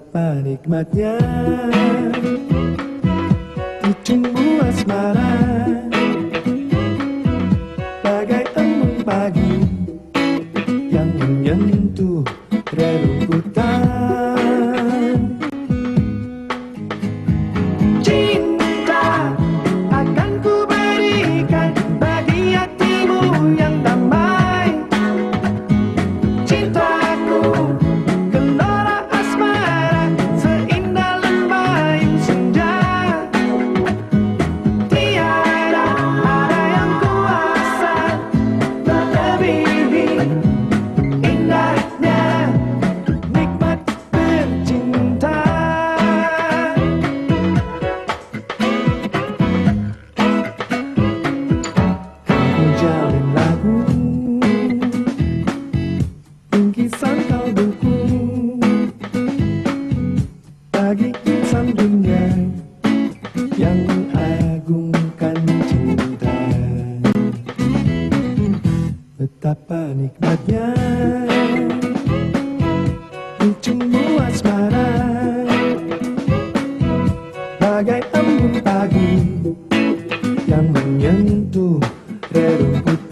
betapa nikmatnya Kucingmu asmara Bagai embun pagi Yang menyentuh rerumputan mengagungkan cinta Betapa nikmatnya Ujungmu asmara Bagai embun pagi Yang menyentuh rerumput.